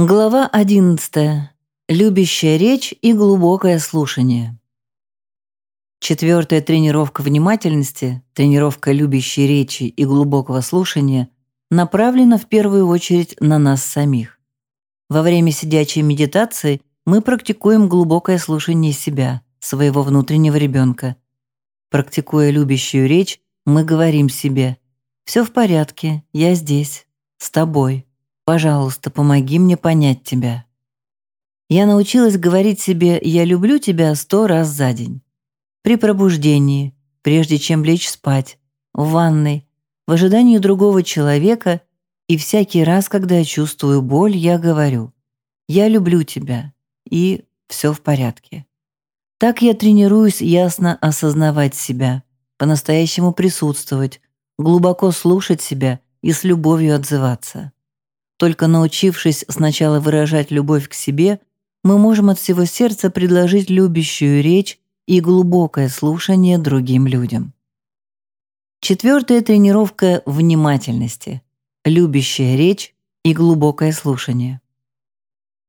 Глава 11. Любящая речь и глубокое слушание. Четвертая тренировка внимательности, тренировка любящей речи и глубокого слушания направлена в первую очередь на нас самих. Во время сидячей медитации мы практикуем глубокое слушание себя, своего внутреннего ребенка. Практикуя любящую речь, мы говорим себе «Все в порядке, я здесь, с тобой». Пожалуйста, помоги мне понять тебя. Я научилась говорить себе «я люблю тебя» сто раз за день. При пробуждении, прежде чем лечь спать, в ванной, в ожидании другого человека и всякий раз, когда я чувствую боль, я говорю «я люблю тебя» и «все в порядке». Так я тренируюсь ясно осознавать себя, по-настоящему присутствовать, глубоко слушать себя и с любовью отзываться. Только научившись сначала выражать любовь к себе, мы можем от всего сердца предложить любящую речь и глубокое слушание другим людям. Четвертая тренировка внимательности, любящая речь и глубокое слушание.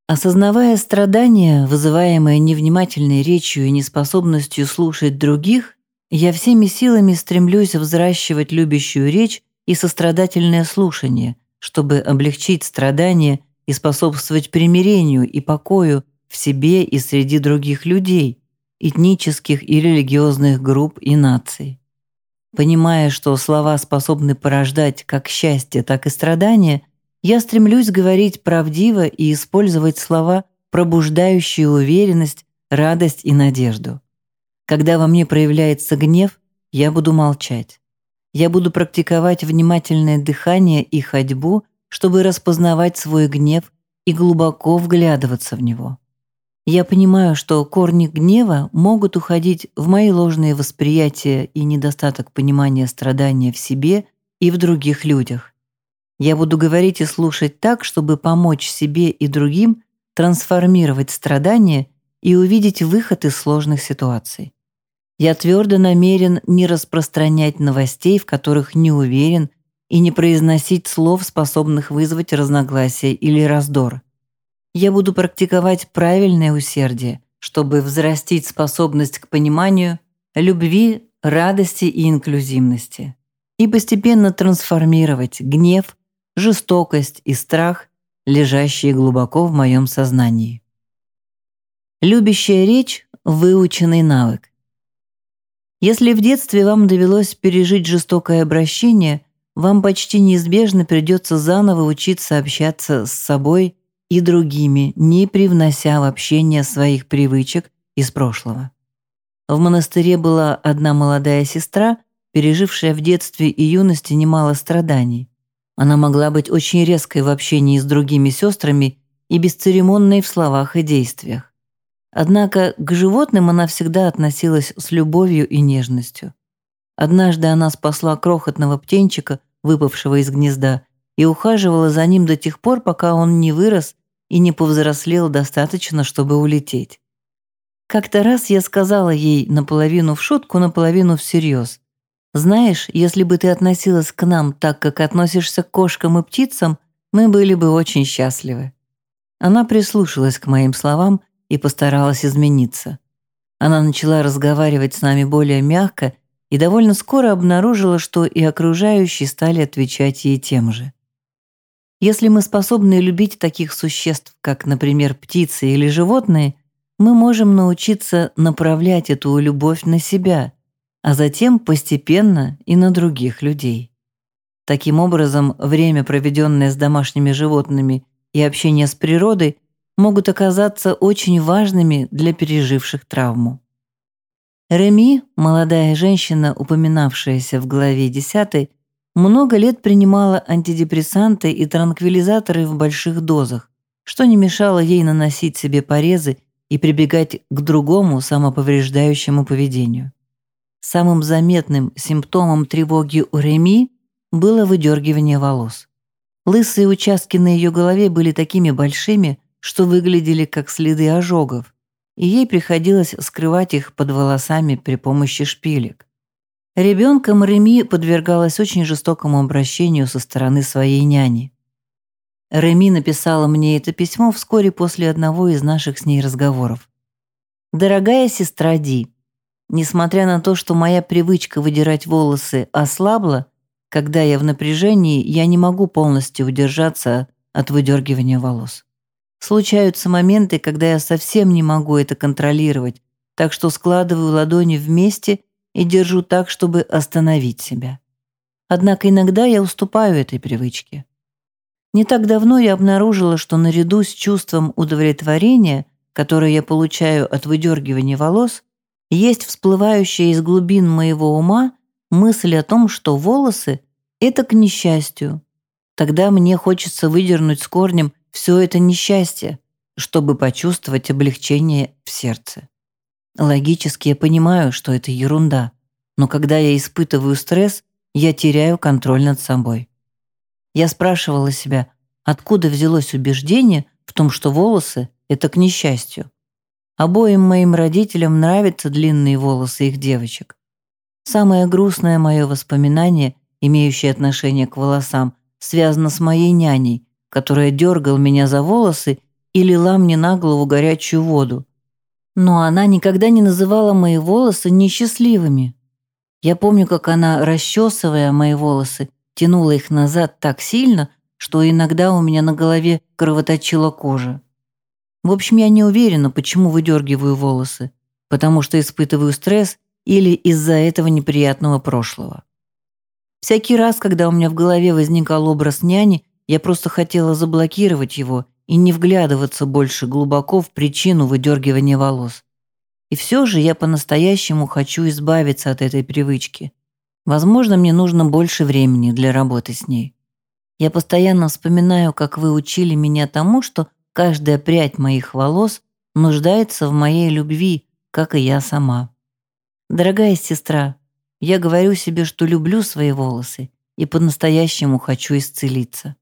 Осознавая страдания, вызываемые невнимательной речью и неспособностью слушать других, я всеми силами стремлюсь взращивать любящую речь и сострадательное слушание – чтобы облегчить страдания и способствовать примирению и покою в себе и среди других людей, этнических и религиозных групп и наций. Понимая, что слова способны порождать как счастье, так и страдания, я стремлюсь говорить правдиво и использовать слова, пробуждающие уверенность, радость и надежду. Когда во мне проявляется гнев, я буду молчать я буду практиковать внимательное дыхание и ходьбу, чтобы распознавать свой гнев и глубоко вглядываться в него. Я понимаю, что корни гнева могут уходить в мои ложные восприятия и недостаток понимания страдания в себе и в других людях. Я буду говорить и слушать так, чтобы помочь себе и другим трансформировать страдания и увидеть выход из сложных ситуаций. Я твердо намерен не распространять новостей, в которых не уверен, и не произносить слов, способных вызвать разногласия или раздор. Я буду практиковать правильное усердие, чтобы взрастить способность к пониманию, любви, радости и инклюзивности, и постепенно трансформировать гнев, жестокость и страх, лежащие глубоко в моем сознании. Любящая речь – выученный навык. Если в детстве вам довелось пережить жестокое обращение, вам почти неизбежно придется заново учиться общаться с собой и другими, не привнося в общение своих привычек из прошлого. В монастыре была одна молодая сестра, пережившая в детстве и юности немало страданий. Она могла быть очень резкой в общении с другими сестрами и бесцеремонной в словах и действиях. Однако к животным она всегда относилась с любовью и нежностью. Однажды она спасла крохотного птенчика, выпавшего из гнезда, и ухаживала за ним до тех пор, пока он не вырос и не повзрослел достаточно, чтобы улететь. Как-то раз я сказала ей наполовину в шутку, наполовину всерьез. «Знаешь, если бы ты относилась к нам так, как относишься к кошкам и птицам, мы были бы очень счастливы». Она прислушалась к моим словам и постаралась измениться. Она начала разговаривать с нами более мягко и довольно скоро обнаружила, что и окружающие стали отвечать ей тем же. Если мы способны любить таких существ, как, например, птицы или животные, мы можем научиться направлять эту любовь на себя, а затем постепенно и на других людей. Таким образом, время, проведенное с домашними животными и общение с природой – могут оказаться очень важными для переживших травму. Реми, молодая женщина, упоминавшаяся в главе 10, много лет принимала антидепрессанты и транквилизаторы в больших дозах, что не мешало ей наносить себе порезы и прибегать к другому самоповреждающему поведению. Самым заметным симптомом тревоги у Реми было выдергивание волос. Лысые участки на ее голове были такими большими, что выглядели как следы ожогов, и ей приходилось скрывать их под волосами при помощи шпилек. Ребенком Реми подвергалась очень жестокому обращению со стороны своей няни. Реми написала мне это письмо вскоре после одного из наших с ней разговоров. «Дорогая сестра Ди, несмотря на то, что моя привычка выдирать волосы ослабла, когда я в напряжении, я не могу полностью удержаться от выдергивания волос. Случаются моменты, когда я совсем не могу это контролировать, так что складываю ладони вместе и держу так, чтобы остановить себя. Однако иногда я уступаю этой привычке. Не так давно я обнаружила, что наряду с чувством удовлетворения, которое я получаю от выдергивания волос, есть всплывающая из глубин моего ума мысль о том, что волосы — это к несчастью. Тогда мне хочется выдернуть с корнем все это несчастье, чтобы почувствовать облегчение в сердце. Логически я понимаю, что это ерунда, но когда я испытываю стресс, я теряю контроль над собой. Я спрашивала себя, откуда взялось убеждение в том, что волосы — это к несчастью. Обоим моим родителям нравятся длинные волосы их девочек. Самое грустное мое воспоминание, имеющее отношение к волосам, связано с моей няней, которая дергала меня за волосы и лила мне на голову горячую воду. Но она никогда не называла мои волосы несчастливыми. Я помню, как она, расчесывая мои волосы, тянула их назад так сильно, что иногда у меня на голове кровоточила кожа. В общем, я не уверена, почему выдергиваю волосы, потому что испытываю стресс или из-за этого неприятного прошлого. Всякий раз, когда у меня в голове возникал образ няни, я просто хотела заблокировать его и не вглядываться больше глубоко в причину выдергивания волос. И все же я по-настоящему хочу избавиться от этой привычки. Возможно, мне нужно больше времени для работы с ней. Я постоянно вспоминаю, как вы учили меня тому, что каждая прядь моих волос нуждается в моей любви, как и я сама. Дорогая сестра, я говорю себе, что люблю свои волосы и по-настоящему хочу исцелиться.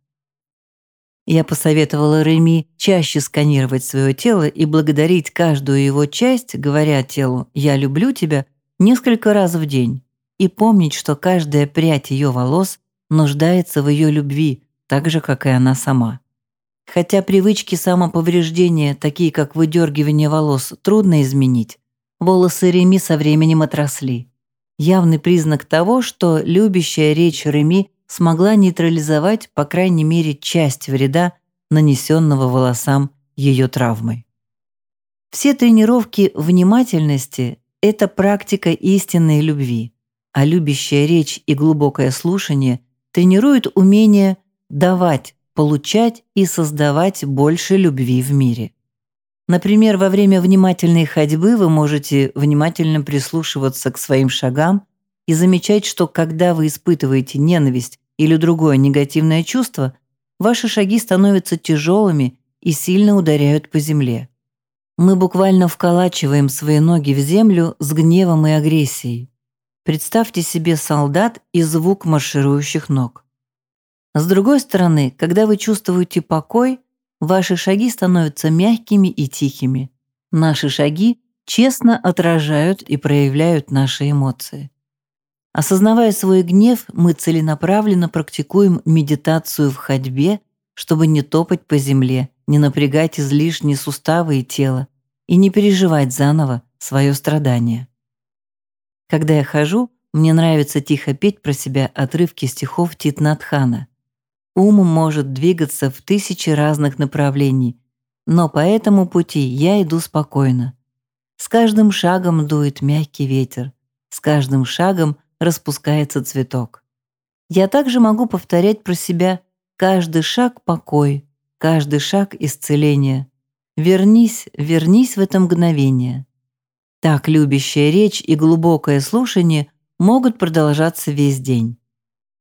Я посоветовала Реми чаще сканировать свое тело и благодарить каждую его часть, говоря телу «я люблю тебя» несколько раз в день и помнить, что каждая прядь ее волос нуждается в ее любви, так же, как и она сама. Хотя привычки самоповреждения, такие как выдергивание волос, трудно изменить, волосы Реми со временем отросли. Явный признак того, что любящая речь Реми смогла нейтрализовать, по крайней мере, часть вреда, нанесенного волосам ее травмой. Все тренировки внимательности – это практика истинной любви а любящая речь и глубокое слушание тренируют умение давать, получать и создавать больше любви в мире. Например, во время внимательной ходьбы вы можете внимательно прислушиваться к своим шагам и замечать, что когда вы испытываете ненависть или другое негативное чувство, ваши шаги становятся тяжелыми и сильно ударяют по земле. Мы буквально вколачиваем свои ноги в землю с гневом и агрессией. Представьте себе солдат и звук марширующих ног. С другой стороны, когда вы чувствуете покой, ваши шаги становятся мягкими и тихими. Наши шаги честно отражают и проявляют наши эмоции. Осознавая свой гнев, мы целенаправленно практикуем медитацию в ходьбе, чтобы не топать по земле, не напрягать излишние суставы и тело и не переживать заново свое страдание. Когда я хожу, мне нравится тихо петь про себя отрывки стихов Титнатхана. Ум может двигаться в тысячи разных направлений, но по этому пути я иду спокойно. С каждым шагом дует мягкий ветер, с каждым шагом распускается цветок. Я также могу повторять про себя «каждый шаг – покой», «каждый шаг – исцеление». Вернись, вернись в это мгновение. Так любящая речь и глубокое слушание могут продолжаться весь день.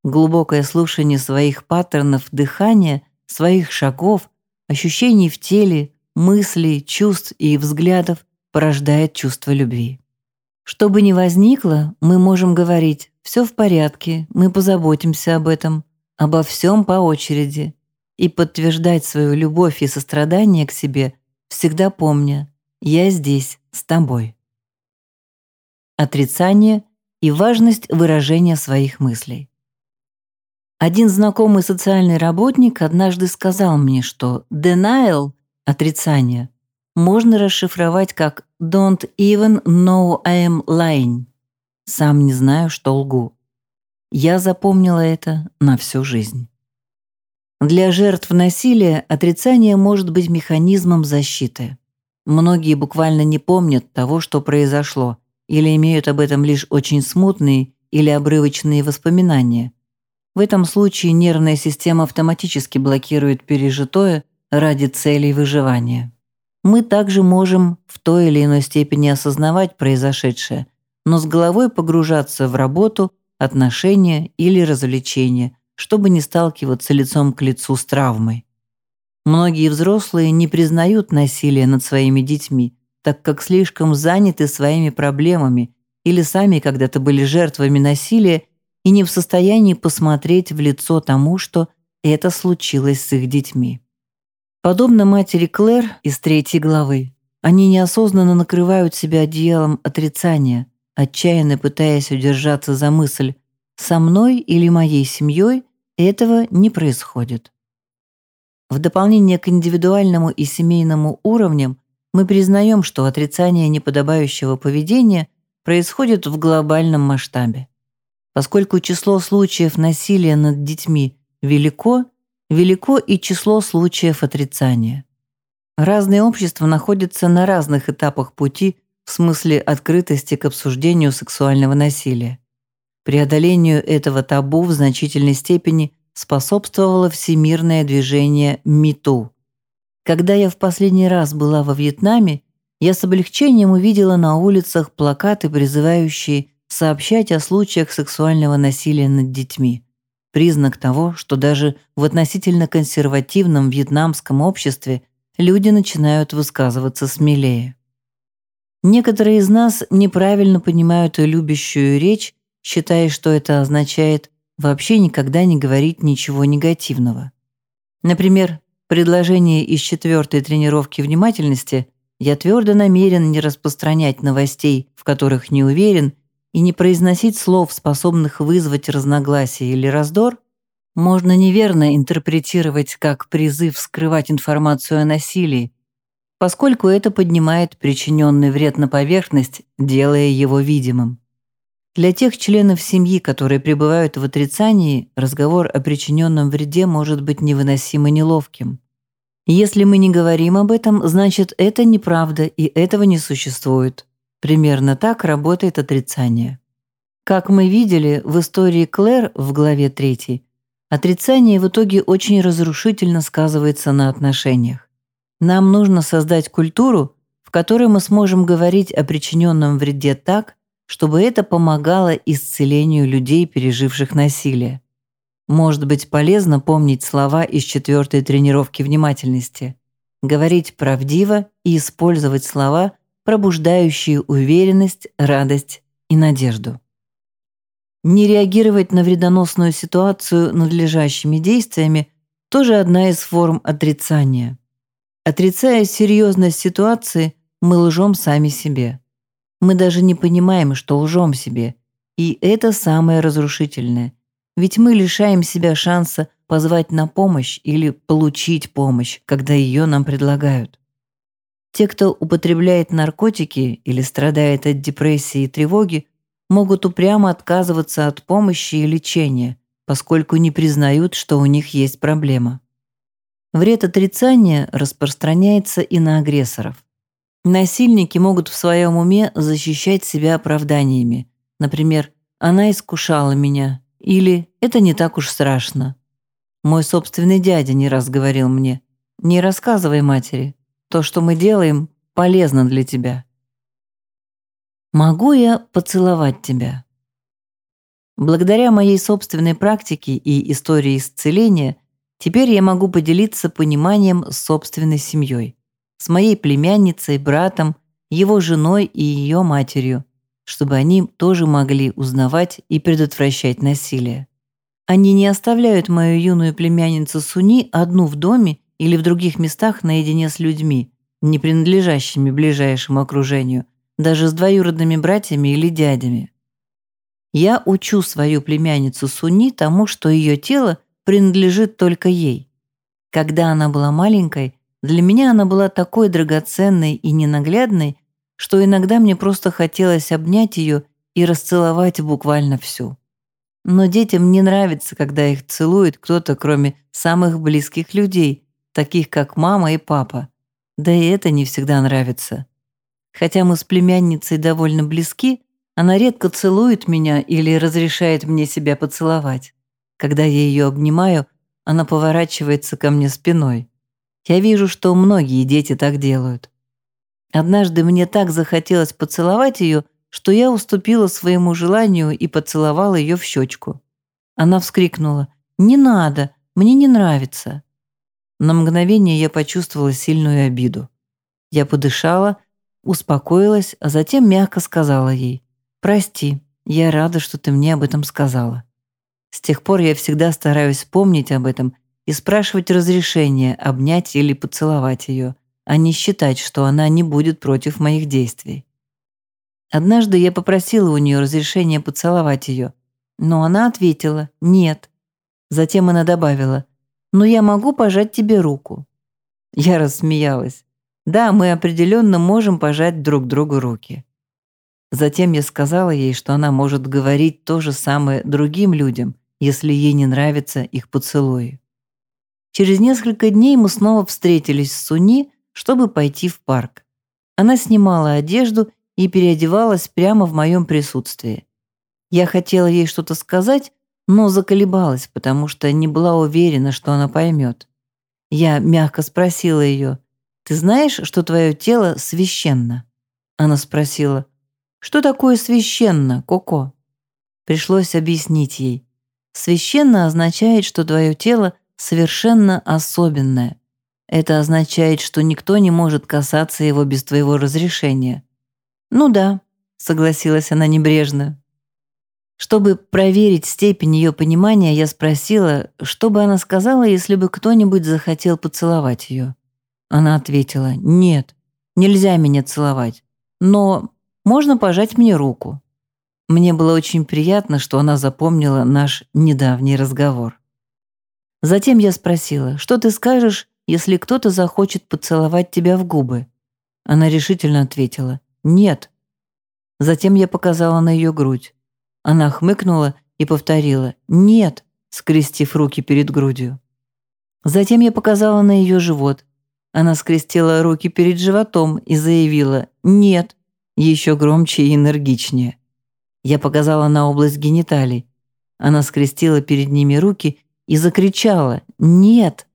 Глубокое слушание своих паттернов дыхания, своих шагов, ощущений в теле, мыслей, чувств и взглядов порождает чувство любви. Что бы ни возникло, мы можем говорить «все в порядке, мы позаботимся об этом», обо всем по очереди и подтверждать свою любовь и сострадание к себе, всегда помня «я здесь, с тобой» отрицание и важность выражения своих мыслей. Один знакомый социальный работник однажды сказал мне, что denial – отрицание – можно расшифровать как don't even know I am lying – сам не знаю, что лгу. Я запомнила это на всю жизнь. Для жертв насилия отрицание может быть механизмом защиты. Многие буквально не помнят того, что произошло, или имеют об этом лишь очень смутные или обрывочные воспоминания. В этом случае нервная система автоматически блокирует пережитое ради целей выживания. Мы также можем в той или иной степени осознавать произошедшее, но с головой погружаться в работу, отношения или развлечения, чтобы не сталкиваться лицом к лицу с травмой. Многие взрослые не признают насилие над своими детьми, так как слишком заняты своими проблемами или сами когда-то были жертвами насилия и не в состоянии посмотреть в лицо тому, что это случилось с их детьми. Подобно матери Клэр из третьей главы, они неосознанно накрывают себя одеялом отрицания, отчаянно пытаясь удержаться за мысль «со мной или моей семьей этого не происходит». В дополнение к индивидуальному и семейному уровням мы признаем, что отрицание неподобающего поведения происходит в глобальном масштабе. Поскольку число случаев насилия над детьми велико, велико и число случаев отрицания. Разные общества находятся на разных этапах пути в смысле открытости к обсуждению сексуального насилия. Преодолению этого табу в значительной степени способствовало всемирное движение МИТУ. Когда я в последний раз была во Вьетнаме, я с облегчением увидела на улицах плакаты, призывающие сообщать о случаях сексуального насилия над детьми. Признак того, что даже в относительно консервативном вьетнамском обществе люди начинают высказываться смелее. Некоторые из нас неправильно понимают любящую речь, считая, что это означает вообще никогда не говорить ничего негативного. Например, предложение из четвертой тренировки внимательности «Я твердо намерен не распространять новостей, в которых не уверен, и не произносить слов, способных вызвать разногласие или раздор, можно неверно интерпретировать как призыв скрывать информацию о насилии, поскольку это поднимает причиненный вред на поверхность, делая его видимым. Для тех членов семьи, которые пребывают в отрицании, разговор о причиненном вреде может быть невыносимо неловким. Если мы не говорим об этом, значит, это неправда и этого не существует. Примерно так работает отрицание. Как мы видели в истории Клэр в главе 3, отрицание в итоге очень разрушительно сказывается на отношениях. Нам нужно создать культуру, в которой мы сможем говорить о причиненном вреде так, чтобы это помогало исцелению людей, переживших насилие. Может быть полезно помнить слова из четвертой тренировки внимательности, говорить правдиво и использовать слова, пробуждающие уверенность, радость и надежду. Не реагировать на вредоносную ситуацию надлежащими действиями – тоже одна из форм отрицания. Отрицая серьезность ситуации, мы лжем сами себе. Мы даже не понимаем, что лжем себе. И это самое разрушительное. Ведь мы лишаем себя шанса позвать на помощь или получить помощь, когда ее нам предлагают. Те, кто употребляет наркотики или страдает от депрессии и тревоги, могут упрямо отказываться от помощи и лечения, поскольку не признают, что у них есть проблема. Вред отрицания распространяется и на агрессоров. Насильники могут в своем уме защищать себя оправданиями. Например, «она искушала меня» или «это не так уж страшно». Мой собственный дядя не раз говорил мне «не рассказывай матери, то, что мы делаем, полезно для тебя. Могу я поцеловать тебя? Благодаря моей собственной практике и истории исцеления, теперь я могу поделиться пониманием с собственной семьей, с моей племянницей, братом, его женой и ее матерью, чтобы они тоже могли узнавать и предотвращать насилие. Они не оставляют мою юную племянницу Суни одну в доме или в других местах наедине с людьми, не принадлежащими ближайшему окружению, даже с двоюродными братьями или дядями. Я учу свою племянницу Суни тому, что ее тело принадлежит только ей. Когда она была маленькой, для меня она была такой драгоценной и ненаглядной, что иногда мне просто хотелось обнять ее и расцеловать буквально всю. Но детям не нравится, когда их целует кто-то, кроме самых близких людей, таких как мама и папа. Да и это не всегда нравится. Хотя мы с племянницей довольно близки, она редко целует меня или разрешает мне себя поцеловать. Когда я ее обнимаю, она поворачивается ко мне спиной. Я вижу, что многие дети так делают. Однажды мне так захотелось поцеловать ее, что я уступила своему желанию и поцеловала ее в щечку. Она вскрикнула «Не надо, мне не нравится». На мгновение я почувствовала сильную обиду. Я подышала, успокоилась, а затем мягко сказала ей «Прости, я рада, что ты мне об этом сказала». С тех пор я всегда стараюсь помнить об этом и спрашивать разрешения обнять или поцеловать ее, а не считать, что она не будет против моих действий. Однажды я попросила у нее разрешения поцеловать ее, но она ответила «нет». Затем она добавила «но я могу пожать тебе руку». Я рассмеялась. Да, мы определенно можем пожать друг другу руки. Затем я сказала ей, что она может говорить то же самое другим людям, если ей не нравятся их поцелуи. Через несколько дней мы снова встретились с Суни, чтобы пойти в парк. Она снимала одежду и переодевалась прямо в моем присутствии. Я хотела ей что-то сказать, но заколебалась, потому что не была уверена, что она поймет. Я мягко спросила ее, «Ты знаешь, что твое тело священно?» Она спросила, «Что такое священно, Коко?» Пришлось объяснить ей. «Священно означает, что твое тело совершенно особенное. Это означает, что никто не может касаться его без твоего разрешения. «Ну да», — согласилась она небрежно. Чтобы проверить степень ее понимания, я спросила, что бы она сказала, если бы кто-нибудь захотел поцеловать ее. Она ответила, «Нет, нельзя меня целовать, но можно пожать мне руку». Мне было очень приятно, что она запомнила наш недавний разговор. Затем я спросила, что ты скажешь, если кто-то захочет поцеловать тебя в губы? Она решительно ответила, «Нет». Затем я показала на ее грудь. Она хмыкнула и повторила «Нет», скрестив руки перед грудью. Затем я показала на ее живот. Она скрестила руки перед животом и заявила «Нет», еще громче и энергичнее. Я показала на область гениталий. Она скрестила перед ними руки и закричала «Нет!».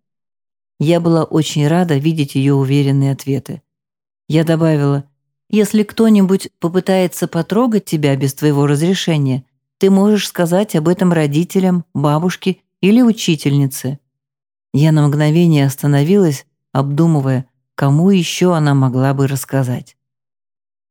Я была очень рада видеть ее уверенные ответы. Я добавила если кто-нибудь попытается потрогать тебя без твоего разрешения, ты можешь сказать об этом родителям, бабушке или учительнице». Я на мгновение остановилась, обдумывая, кому еще она могла бы рассказать.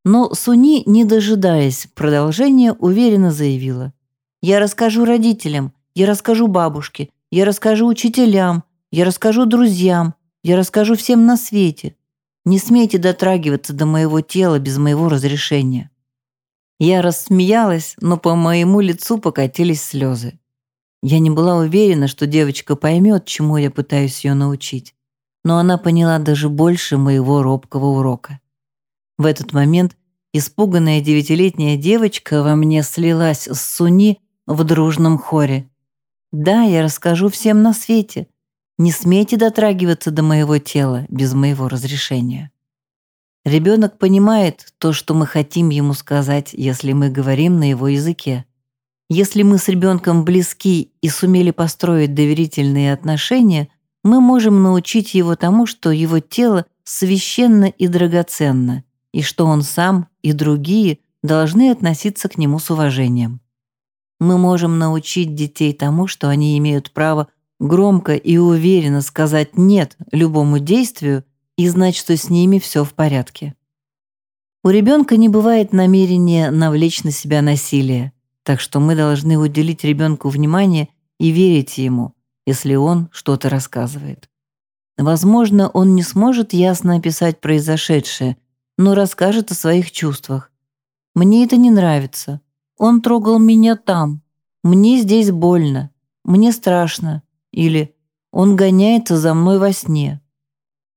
Но Суни, не дожидаясь продолжения, уверенно заявила. «Я расскажу родителям, я расскажу бабушке, я расскажу учителям, я расскажу друзьям, я расскажу всем на свете. Не смейте дотрагиваться до моего тела без моего разрешения». Я рассмеялась, но по моему лицу покатились слезы. Я не была уверена, что девочка поймет, чему я пытаюсь ее научить, но она поняла даже больше моего робкого урока. В этот момент испуганная девятилетняя девочка во мне слилась с Суни в дружном хоре. «Да, я расскажу всем на свете. Не смейте дотрагиваться до моего тела без моего разрешения. Ребенок понимает то, что мы хотим ему сказать, если мы говорим на его языке. Если мы с ребенком близки и сумели построить доверительные отношения, мы можем научить его тому, что его тело священно и драгоценно, и что он сам и другие должны относиться к нему с уважением. Мы можем научить детей тому, что они имеют право громко и уверенно сказать «нет» любому действию и знать, что с ними все в порядке. У ребенка не бывает намерения навлечь на себя насилие, так что мы должны уделить ребенку внимание и верить ему, если он что-то рассказывает. Возможно, он не сможет ясно описать произошедшее, но расскажет о своих чувствах. «Мне это не нравится», «Он трогал меня там», «Мне здесь больно», «Мне страшно» или «Он гоняется за мной во сне».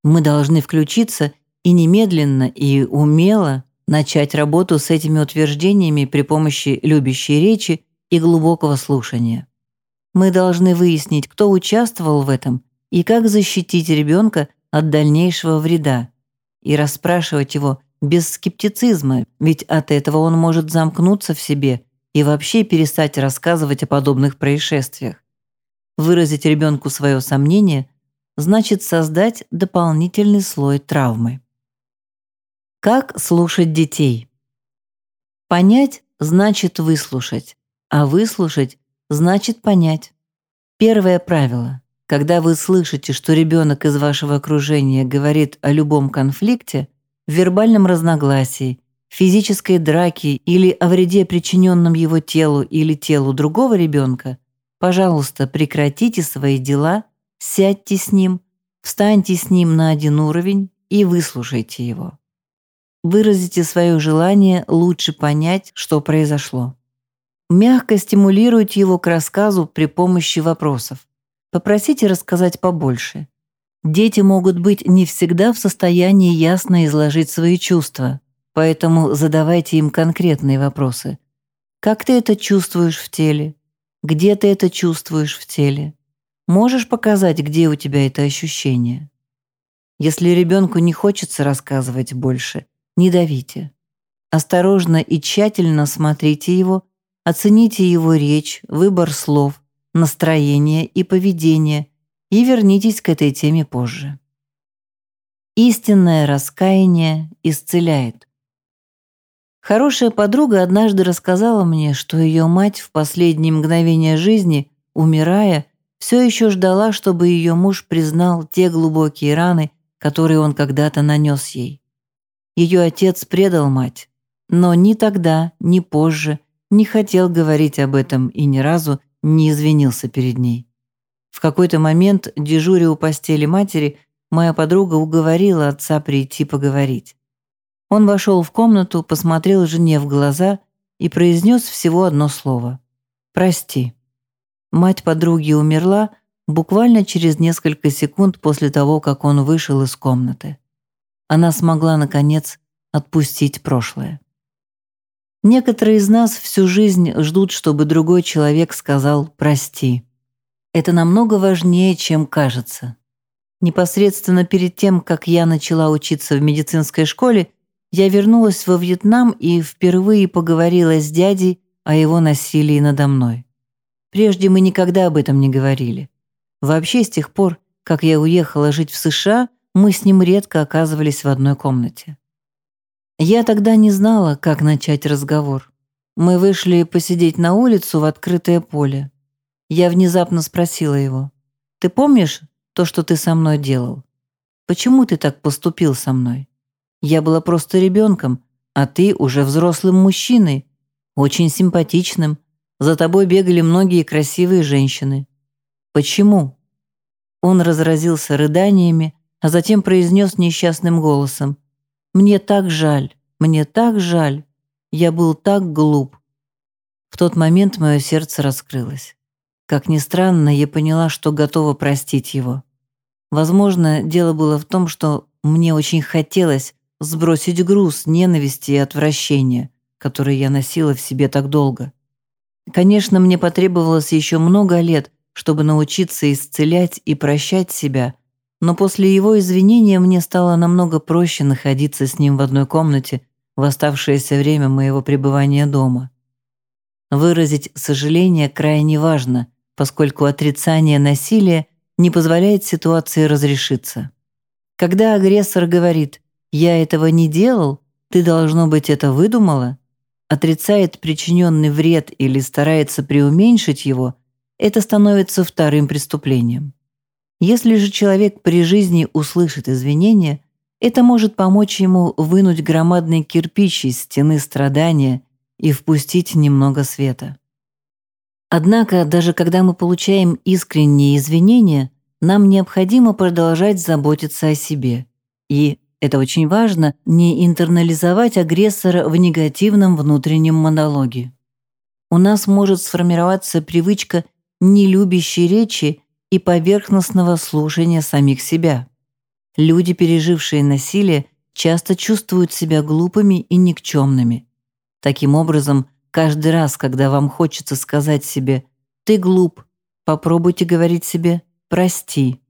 Мы должны включиться и немедленно и умело начать работу с этими утверждениями при помощи любящей речи и глубокого слушания. Мы должны выяснить, кто участвовал в этом и как защитить ребенка от дальнейшего вреда, и расспрашивать его без скептицизма, ведь от этого он может замкнуться в себе и вообще перестать рассказывать о подобных происшествиях. Выразить ребенку свое сомнение значит создать дополнительный слой травмы. Как слушать детей? Понять значит выслушать, а выслушать значит понять. Первое правило. Когда вы слышите, что ребенок из вашего окружения говорит о любом конфликте, вербальном разногласии, физической драке или о вреде, причиненном его телу или телу другого ребенка, пожалуйста, прекратите свои дела, сядьте с ним, встаньте с ним на один уровень и выслушайте его. Выразите свое желание лучше понять, что произошло. Мягко стимулируйте его к рассказу при помощи вопросов. Попросите рассказать побольше. Дети могут быть не всегда в состоянии ясно изложить свои чувства, поэтому задавайте им конкретные вопросы. Как ты это чувствуешь в теле? Где ты это чувствуешь в теле? Можешь показать, где у тебя это ощущение? Если ребенку не хочется рассказывать больше, не давите. Осторожно и тщательно смотрите его, оцените его речь, выбор слов, настроение и поведение и вернитесь к этой теме позже. Истинное раскаяние исцеляет. Хорошая подруга однажды рассказала мне, что ее мать в последние мгновения жизни, умирая, все еще ждала, чтобы ее муж признал те глубокие раны, которые он когда-то нанес ей. Ее отец предал мать, но ни тогда, ни позже не хотел говорить об этом и ни разу не извинился перед ней. В какой-то момент, дежуря у постели матери, моя подруга уговорила отца прийти поговорить. Он вошел в комнату, посмотрел жене в глаза и произнес всего одно слово «Прости». Мать подруги умерла буквально через несколько секунд после того, как он вышел из комнаты она смогла, наконец, отпустить прошлое. Некоторые из нас всю жизнь ждут, чтобы другой человек сказал «прости». Это намного важнее, чем кажется. Непосредственно перед тем, как я начала учиться в медицинской школе, я вернулась во Вьетнам и впервые поговорила с дядей о его насилии надо мной. Прежде мы никогда об этом не говорили. Вообще, с тех пор, как я уехала жить в США, мы с ним редко оказывались в одной комнате. Я тогда не знала, как начать разговор. Мы вышли посидеть на улицу в открытое поле. Я внезапно спросила его, «Ты помнишь то, что ты со мной делал? Почему ты так поступил со мной? Я была просто ребенком, а ты уже взрослым мужчиной, очень симпатичным. За тобой бегали многие красивые женщины. Почему?» Он разразился рыданиями, а затем произнес несчастным голосом. «Мне так жаль, мне так жаль, я был так глуп». В тот момент мое сердце раскрылось. Как ни странно, я поняла, что готова простить его. Возможно, дело было в том, что мне очень хотелось сбросить груз ненависти и отвращения, который я носила в себе так долго. Конечно, мне потребовалось еще много лет, чтобы научиться исцелять и прощать себя, но после его извинения мне стало намного проще находиться с ним в одной комнате в оставшееся время моего пребывания дома. Выразить сожаление крайне важно, поскольку отрицание насилия не позволяет ситуации разрешиться. Когда агрессор говорит «я этого не делал», «ты, должно быть, это выдумала», отрицает причиненный вред или старается преуменьшить его, это становится вторым преступлением. Если же человек при жизни услышит извинения, это может помочь ему вынуть громадный кирпич из стены страдания и впустить немного света. Однако, даже когда мы получаем искренние извинения, нам необходимо продолжать заботиться о себе. И, это очень важно, не интернализовать агрессора в негативном внутреннем монологе. у нас может сформироваться привычка нелюбящей речи и поверхностного слушания самих себя. Люди, пережившие насилие, часто чувствуют себя глупыми и никчемными. Таким образом, каждый раз, когда вам хочется сказать себе «ты глуп», попробуйте говорить себе «прости»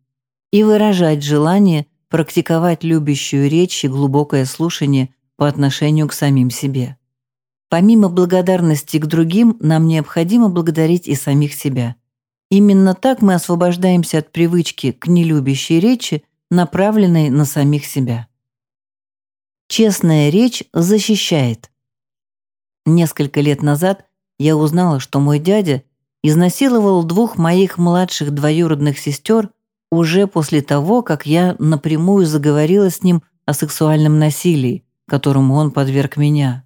и выражать желание практиковать любящую речь и глубокое слушание по отношению к самим себе. Помимо благодарности к другим, нам необходимо благодарить и самих себя. Именно так мы освобождаемся от привычки к нелюбящей речи, направленной на самих себя. Честная речь защищает. Несколько лет назад я узнала, что мой дядя изнасиловал двух моих младших двоюродных сестер уже после того, как я напрямую заговорила с ним о сексуальном насилии, которому он подверг меня.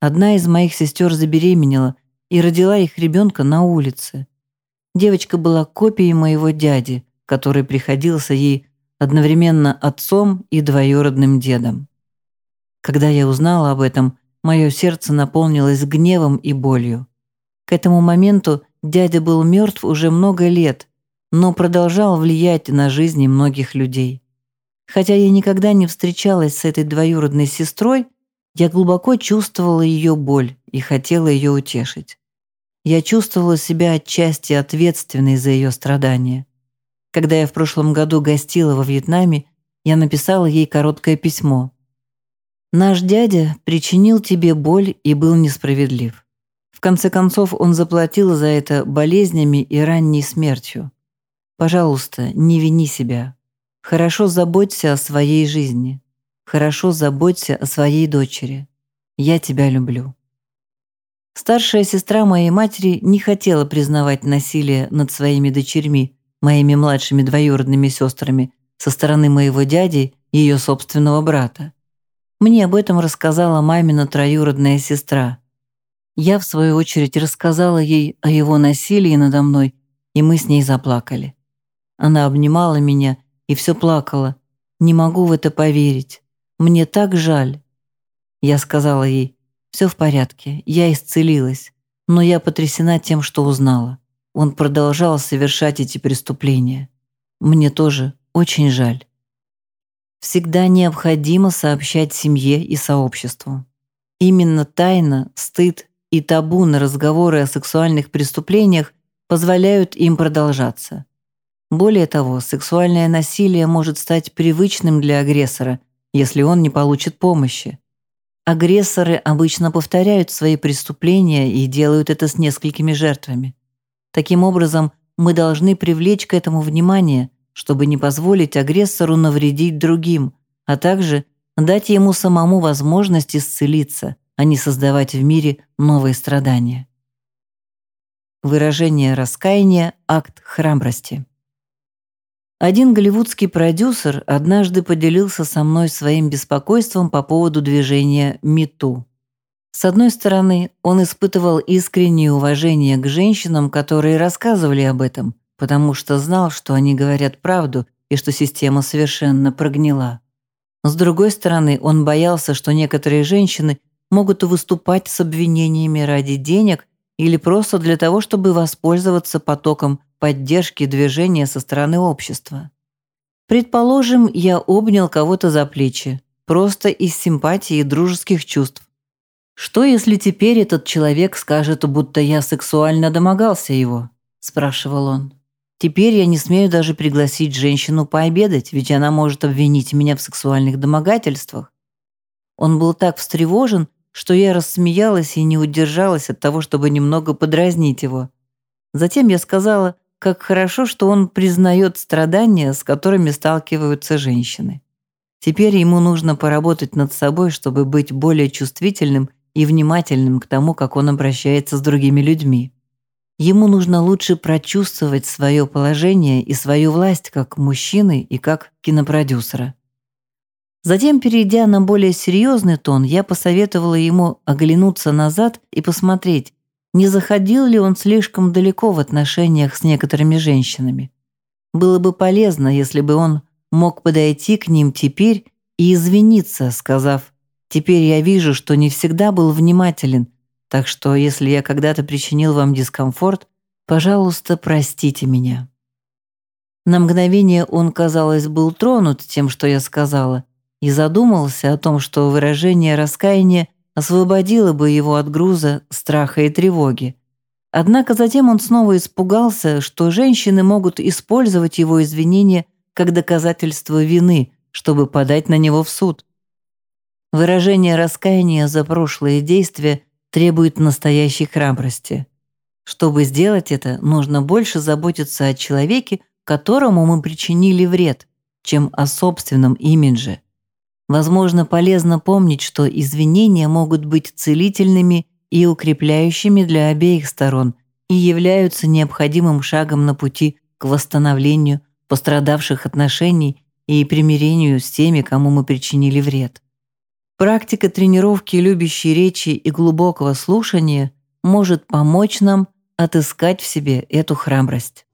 Одна из моих сестер забеременела и родила их ребенка на улице. Девочка была копией моего дяди, который приходился ей одновременно отцом и двоюродным дедом. Когда я узнала об этом, мое сердце наполнилось гневом и болью. К этому моменту дядя был мертв уже много лет, но продолжал влиять на жизни многих людей. Хотя я никогда не встречалась с этой двоюродной сестрой, я глубоко чувствовала ее боль и хотела ее утешить. Я чувствовала себя отчасти ответственной за ее страдания. Когда я в прошлом году гостила во Вьетнаме, я написала ей короткое письмо. «Наш дядя причинил тебе боль и был несправедлив. В конце концов, он заплатил за это болезнями и ранней смертью. Пожалуйста, не вини себя. Хорошо заботься о своей жизни. Хорошо заботься о своей дочери. Я тебя люблю». Старшая сестра моей матери не хотела признавать насилие над своими дочерьми, моими младшими двоюродными сестрами, со стороны моего дяди ее собственного брата. Мне об этом рассказала мамина троюродная сестра. Я, в свою очередь, рассказала ей о его насилии надо мной, и мы с ней заплакали. Она обнимала меня и все плакала. «Не могу в это поверить. Мне так жаль». Я сказала ей, «Все в порядке, я исцелилась, но я потрясена тем, что узнала. Он продолжал совершать эти преступления. Мне тоже очень жаль». Всегда необходимо сообщать семье и сообществу. Именно тайна, стыд и табу на разговоры о сексуальных преступлениях позволяют им продолжаться. Более того, сексуальное насилие может стать привычным для агрессора, если он не получит помощи. Агрессоры обычно повторяют свои преступления и делают это с несколькими жертвами. Таким образом, мы должны привлечь к этому внимание, чтобы не позволить агрессору навредить другим, а также дать ему самому возможность исцелиться, а не создавать в мире новые страдания. Выражение раскаяния – акт храбрости. Один голливудский продюсер однажды поделился со мной своим беспокойством по поводу движения «Мету». С одной стороны, он испытывал искреннее уважение к женщинам, которые рассказывали об этом, потому что знал, что они говорят правду и что система совершенно прогнила. С другой стороны, он боялся, что некоторые женщины могут выступать с обвинениями ради денег или просто для того, чтобы воспользоваться потоком поддержки движения со стороны общества. Предположим, я обнял кого-то за плечи, просто из симпатии и дружеских чувств. Что, если теперь этот человек скажет, будто я сексуально домогался его? спрашивал он. Теперь я не смею даже пригласить женщину пообедать, ведь она может обвинить меня в сексуальных домогательствах. Он был так встревожен, что я рассмеялась и не удержалась от того, чтобы немного подразнить его. Затем я сказала, как хорошо, что он признает страдания, с которыми сталкиваются женщины. Теперь ему нужно поработать над собой, чтобы быть более чувствительным и внимательным к тому, как он обращается с другими людьми. Ему нужно лучше прочувствовать свое положение и свою власть как мужчины и как кинопродюсера. Затем, перейдя на более серьезный тон, я посоветовала ему оглянуться назад и посмотреть, не заходил ли он слишком далеко в отношениях с некоторыми женщинами. Было бы полезно, если бы он мог подойти к ним теперь и извиниться, сказав «Теперь я вижу, что не всегда был внимателен, Так что, если я когда-то причинил вам дискомфорт, пожалуйста, простите меня». На мгновение он, казалось, был тронут тем, что я сказала, и задумался о том, что выражение раскаяния освободило бы его от груза страха и тревоги. Однако затем он снова испугался, что женщины могут использовать его извинения как доказательство вины, чтобы подать на него в суд. Выражение раскаяния за прошлые действия требует настоящей храбрости. Чтобы сделать это, нужно больше заботиться о человеке, которому мы причинили вред, чем о собственном имидже. Возможно, полезно помнить, что извинения могут быть целительными и укрепляющими для обеих сторон и являются необходимым шагом на пути к восстановлению пострадавших отношений и примирению с теми, кому мы причинили вред. Практика тренировки любящей речи и глубокого слушания может помочь нам отыскать в себе эту храбрость.